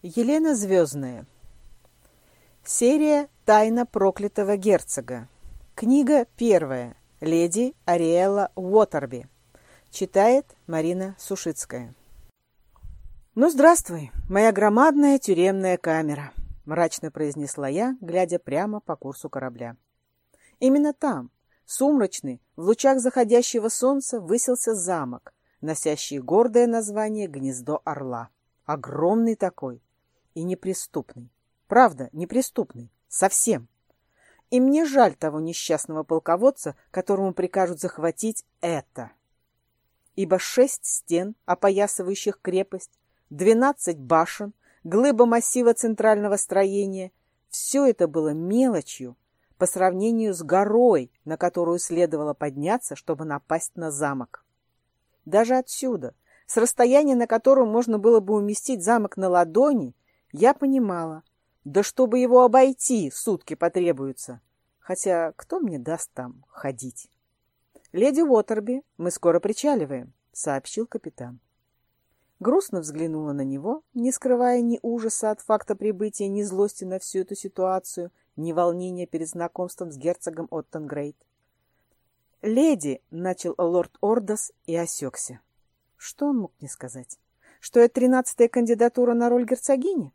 Елена Звездная. Серия «Тайна проклятого герцога». Книга первая. Леди Ариэла Уотерби. Читает Марина Сушицкая. «Ну, здравствуй, моя громадная тюремная камера», — мрачно произнесла я, глядя прямо по курсу корабля. Именно там, сумрачный, в лучах заходящего солнца, высился замок, носящий гордое название «Гнездо Орла». Огромный такой, и неприступный. Правда, неприступный. Совсем. И мне жаль того несчастного полководца, которому прикажут захватить это. Ибо шесть стен, опоясывающих крепость, двенадцать башен, глыба массива центрального строения — все это было мелочью по сравнению с горой, на которую следовало подняться, чтобы напасть на замок. Даже отсюда, с расстояния, на котором можно было бы уместить замок на ладони, я понимала, да чтобы его обойти, сутки потребуются. Хотя кто мне даст там ходить? «Леди Уотерби, мы скоро причаливаем», — сообщил капитан. Грустно взглянула на него, не скрывая ни ужаса от факта прибытия, ни злости на всю эту ситуацию, ни волнения перед знакомством с герцогом Оттенгрейд. «Леди», — начал лорд Ордос и осекся. Что он мог мне сказать? Что это тринадцатая кандидатура на роль герцогини?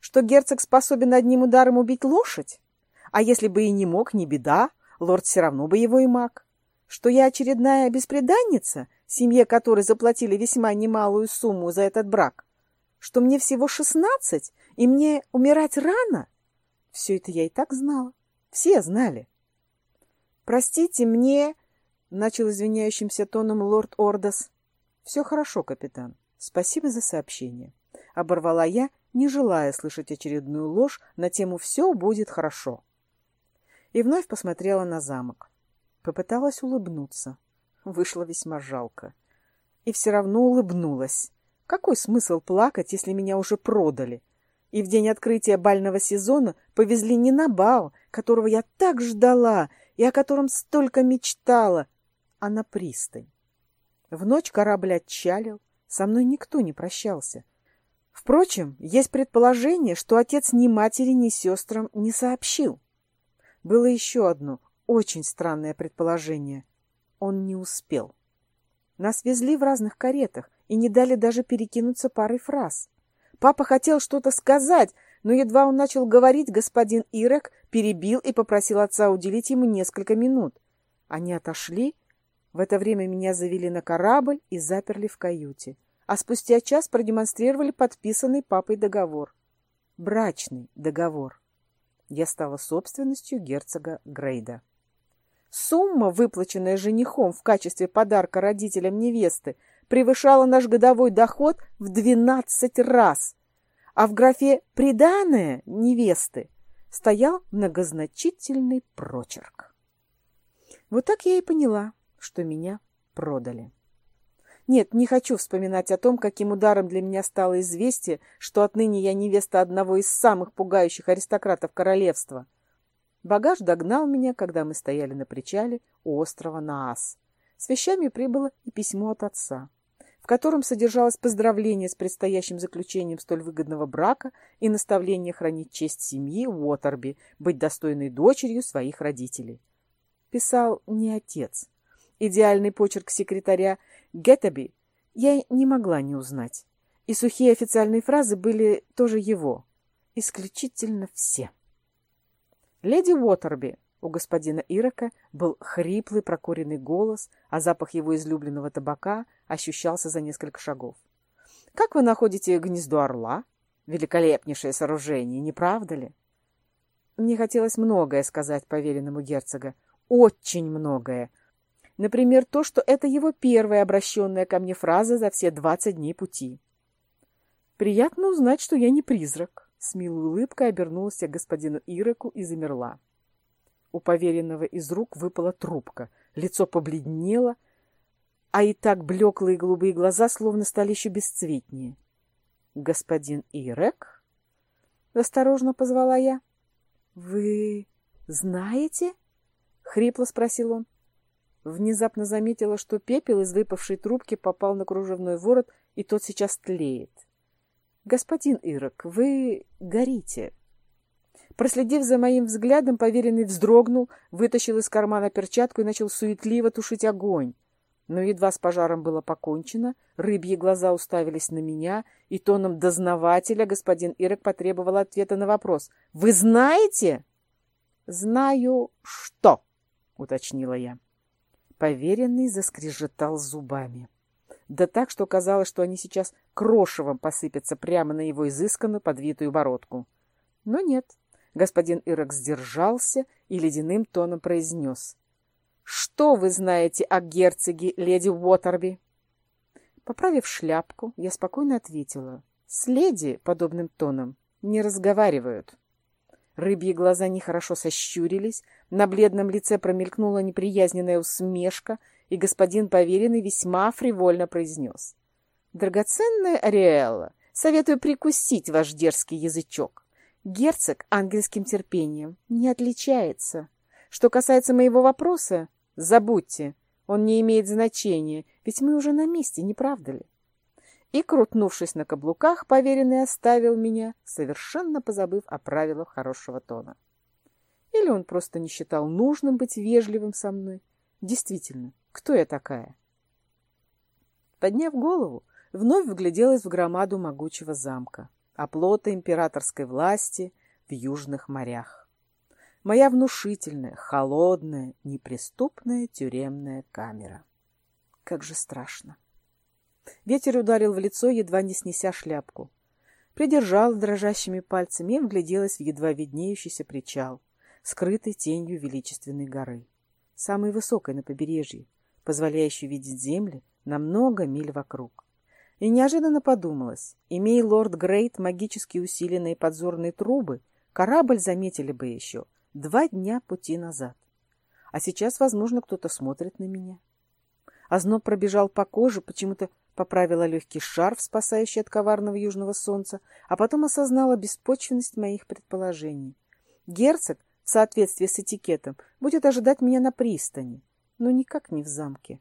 Что герцог способен одним ударом убить лошадь? А если бы и не мог, не беда, лорд все равно бы его и маг. Что я очередная беспреданница, семье которой заплатили весьма немалую сумму за этот брак? Что мне всего шестнадцать, и мне умирать рано? Все это я и так знала. Все знали. «Простите, мне...» — начал извиняющимся тоном лорд Ордос. «Все хорошо, капитан. Спасибо за сообщение». Оборвала я не желая слышать очередную ложь на тему «все будет хорошо». И вновь посмотрела на замок. Попыталась улыбнуться. Вышло весьма жалко. И все равно улыбнулась. Какой смысл плакать, если меня уже продали? И в день открытия бального сезона повезли не на бал, которого я так ждала и о котором столько мечтала, а на пристань. В ночь корабль отчалил, со мной никто не прощался — Впрочем, есть предположение, что отец ни матери, ни сестрам не сообщил. Было еще одно очень странное предположение. Он не успел. Нас везли в разных каретах и не дали даже перекинуться парой фраз. Папа хотел что-то сказать, но едва он начал говорить, господин Ирек перебил и попросил отца уделить ему несколько минут. Они отошли. В это время меня завели на корабль и заперли в каюте а спустя час продемонстрировали подписанный папой договор. Брачный договор. Я стала собственностью герцога Грейда. Сумма, выплаченная женихом в качестве подарка родителям невесты, превышала наш годовой доход в 12 раз, а в графе «приданное невесты» стоял многозначительный прочерк. Вот так я и поняла, что меня продали. Нет, не хочу вспоминать о том, каким ударом для меня стало известие, что отныне я невеста одного из самых пугающих аристократов королевства. Багаж догнал меня, когда мы стояли на причале у острова Наас. С вещами прибыло и письмо от отца, в котором содержалось поздравление с предстоящим заключением столь выгодного брака и наставление хранить честь семьи Уотерби, быть достойной дочерью своих родителей. Писал не отец. Идеальный почерк секретаря Геттаби я не могла не узнать. И сухие официальные фразы были тоже его. Исключительно все. Леди Уотерби у господина Ирака был хриплый прокуренный голос, а запах его излюбленного табака ощущался за несколько шагов. «Как вы находите гнездо орла? Великолепнейшее сооружение, не правда ли?» Мне хотелось многое сказать поверенному герцога. Очень многое, Например, то, что это его первая обращенная ко мне фраза за все двадцать дней пути. «Приятно узнать, что я не призрак», — с милой улыбкой обернулась я господину Ироку и замерла. У поверенного из рук выпала трубка, лицо побледнело, а и так блеклые голубые глаза словно стали еще бесцветнее. «Господин Ирек?» — осторожно позвала я. «Вы знаете?» — хрипло спросил он. Внезапно заметила, что пепел из выпавшей трубки попал на кружевной ворот, и тот сейчас тлеет. «Господин Ирок, вы горите». Проследив за моим взглядом, поверенный вздрогнул, вытащил из кармана перчатку и начал суетливо тушить огонь. Но едва с пожаром было покончено, рыбьи глаза уставились на меня, и тоном дознавателя господин Ирок потребовал ответа на вопрос. «Вы знаете?» «Знаю что?» — уточнила я. Поверенный заскрежетал зубами. Да так, что казалось, что они сейчас крошевом посыпятся прямо на его изысканную подвитую бородку. Но нет, господин Ирок сдержался и ледяным тоном произнес. «Что вы знаете о герцоге леди Уотерби?» Поправив шляпку, я спокойно ответила. «С леди подобным тоном не разговаривают». Рыбьи глаза нехорошо сощурились, на бледном лице промелькнула неприязненная усмешка, и господин поверенный весьма фривольно произнес. «Драгоценная Ариэлла, советую прикусить ваш дерзкий язычок. Герцог ангельским терпением не отличается. Что касается моего вопроса, Забудьте, он не имеет значения, ведь мы уже на месте, не правда ли? И, крутнувшись на каблуках, поверенный оставил меня, совершенно позабыв о правилах хорошего тона. Или он просто не считал нужным быть вежливым со мной? Действительно, кто я такая? Подняв голову, вновь вгляделась в громаду могучего замка, оплота императорской власти в южных морях моя внушительная, холодная, неприступная тюремная камера. Как же страшно. Ветер ударил в лицо, едва не снеся шляпку. Придержал дрожащими пальцами и вгляделась в едва виднеющийся причал, скрытый тенью величественной горы, самой высокой на побережье, позволяющей видеть земли на много миль вокруг. И неожиданно подумалось, имея лорд Грейт магически усиленные подзорные трубы, корабль заметили бы еще — Два дня пути назад. А сейчас, возможно, кто-то смотрит на меня. Озноб пробежал по коже, почему-то поправила легкий шарф, спасающий от коварного южного солнца, а потом осознала беспочвенность моих предположений. Герцог, в соответствии с этикетом, будет ожидать меня на пристани, но никак не в замке.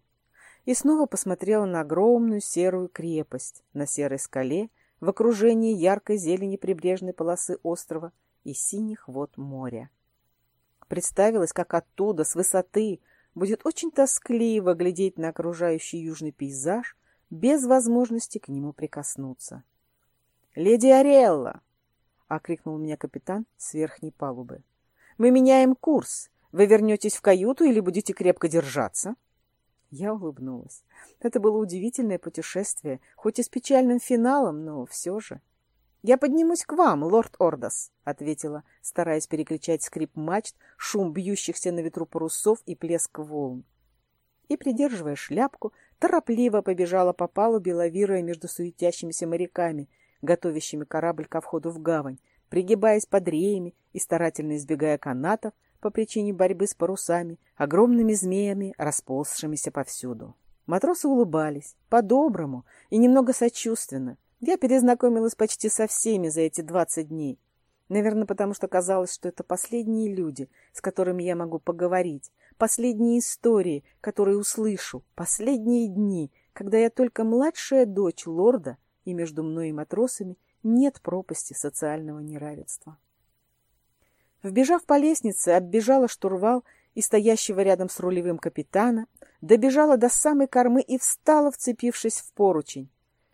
И снова посмотрела на огромную серую крепость на серой скале в окружении яркой зелени прибрежной полосы острова и синих вод моря. Представилось, как оттуда, с высоты, будет очень тоскливо глядеть на окружающий южный пейзаж без возможности к нему прикоснуться. «Леди Ариэлла!» — окрикнул меня капитан с верхней палубы. «Мы меняем курс. Вы вернетесь в каюту или будете крепко держаться?» Я улыбнулась. Это было удивительное путешествие, хоть и с печальным финалом, но все же. «Я поднимусь к вам, лорд Ордос», — ответила, стараясь перекричать скрип мачт, шум бьющихся на ветру парусов и плеск волн. И, придерживая шляпку, торопливо побежала по палубе, лавируя между суетящимися моряками, готовящими корабль ко входу в гавань, пригибаясь под реями и старательно избегая канатов по причине борьбы с парусами, огромными змеями, расползшимися повсюду. Матросы улыбались, по-доброму и немного сочувственно, я перезнакомилась почти со всеми за эти двадцать дней. Наверное, потому что казалось, что это последние люди, с которыми я могу поговорить, последние истории, которые услышу, последние дни, когда я только младшая дочь лорда, и между мной и матросами нет пропасти социального неравенства. Вбежав по лестнице, оббежала штурвал и стоящего рядом с рулевым капитана, добежала до самой кормы и встала, вцепившись в поручень.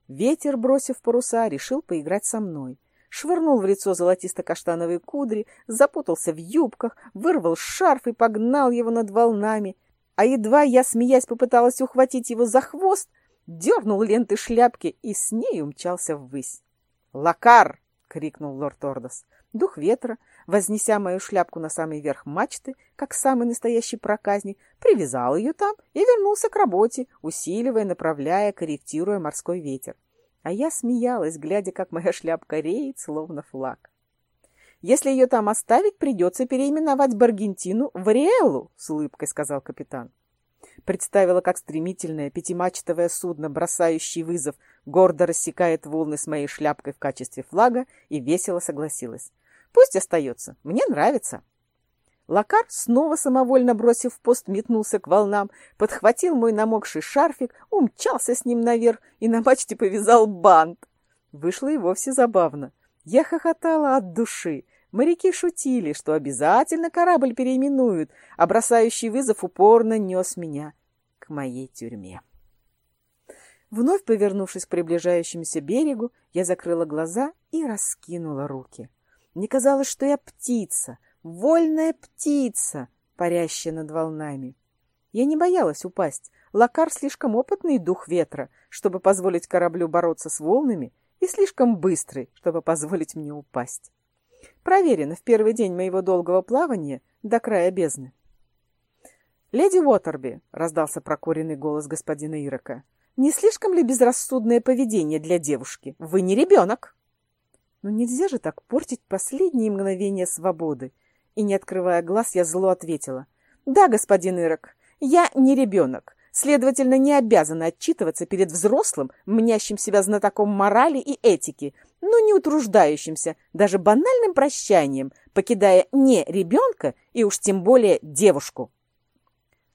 Ветер, бросив паруса, решил поиграть со мной. Швырнул в лицо золотисто-каштановые кудри, запутался в юбках, вырвал шарф и погнал его над волнами. А едва я, смеясь, попыталась ухватить его за хвост, дернул ленты шляпки и с ней умчался ввысь. «Лакар!» — крикнул лорд Ордос. Дух ветра, вознеся мою шляпку на самый верх мачты, как самый настоящий проказник, привязал ее там и вернулся к работе, усиливая, направляя, корректируя морской ветер. А я смеялась, глядя, как моя шляпка реет, словно флаг. «Если ее там оставить, придется переименовать Баргентину в Ариэллу», — с улыбкой сказал капитан. Представила, как стремительное пятимачтовое судно, бросающее вызов, гордо рассекает волны с моей шляпкой в качестве флага и весело согласилась. Пусть остается. Мне нравится. Лакар, снова самовольно бросив пост, метнулся к волнам, подхватил мой намокший шарфик, умчался с ним наверх и на мачте повязал бант. Вышло и вовсе забавно. Я хохотала от души. Моряки шутили, что обязательно корабль переименуют, а бросающий вызов упорно нес меня к моей тюрьме. Вновь повернувшись к приближающемуся берегу, я закрыла глаза и раскинула руки. Мне казалось, что я птица, вольная птица, парящая над волнами. Я не боялась упасть. Лакар слишком опытный дух ветра, чтобы позволить кораблю бороться с волнами, и слишком быстрый, чтобы позволить мне упасть. Проверено в первый день моего долгого плавания до края бездны. «Леди Уотерби», — раздался прокуренный голос господина Ирока, — «не слишком ли безрассудное поведение для девушки? Вы не ребенок!» Но нельзя же так портить последние мгновения свободы. И, не открывая глаз, я зло ответила. «Да, господин Ирок, я не ребенок, следовательно, не обязана отчитываться перед взрослым, мнящим себя знатоком морали и этики, но не утруждающимся даже банальным прощанием, покидая не ребенка и уж тем более девушку».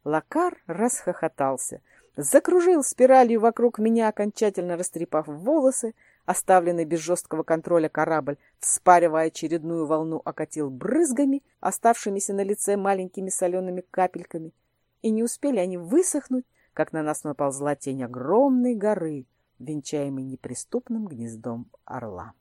Лакар расхохотался, закружил спиралью вокруг меня, окончательно растрепав волосы, оставленный без жесткого контроля корабль, вспаривая очередную волну, окатил брызгами, оставшимися на лице маленькими солеными капельками, и не успели они высохнуть, как на нас наползла тень огромной горы, венчаемой неприступным гнездом орла.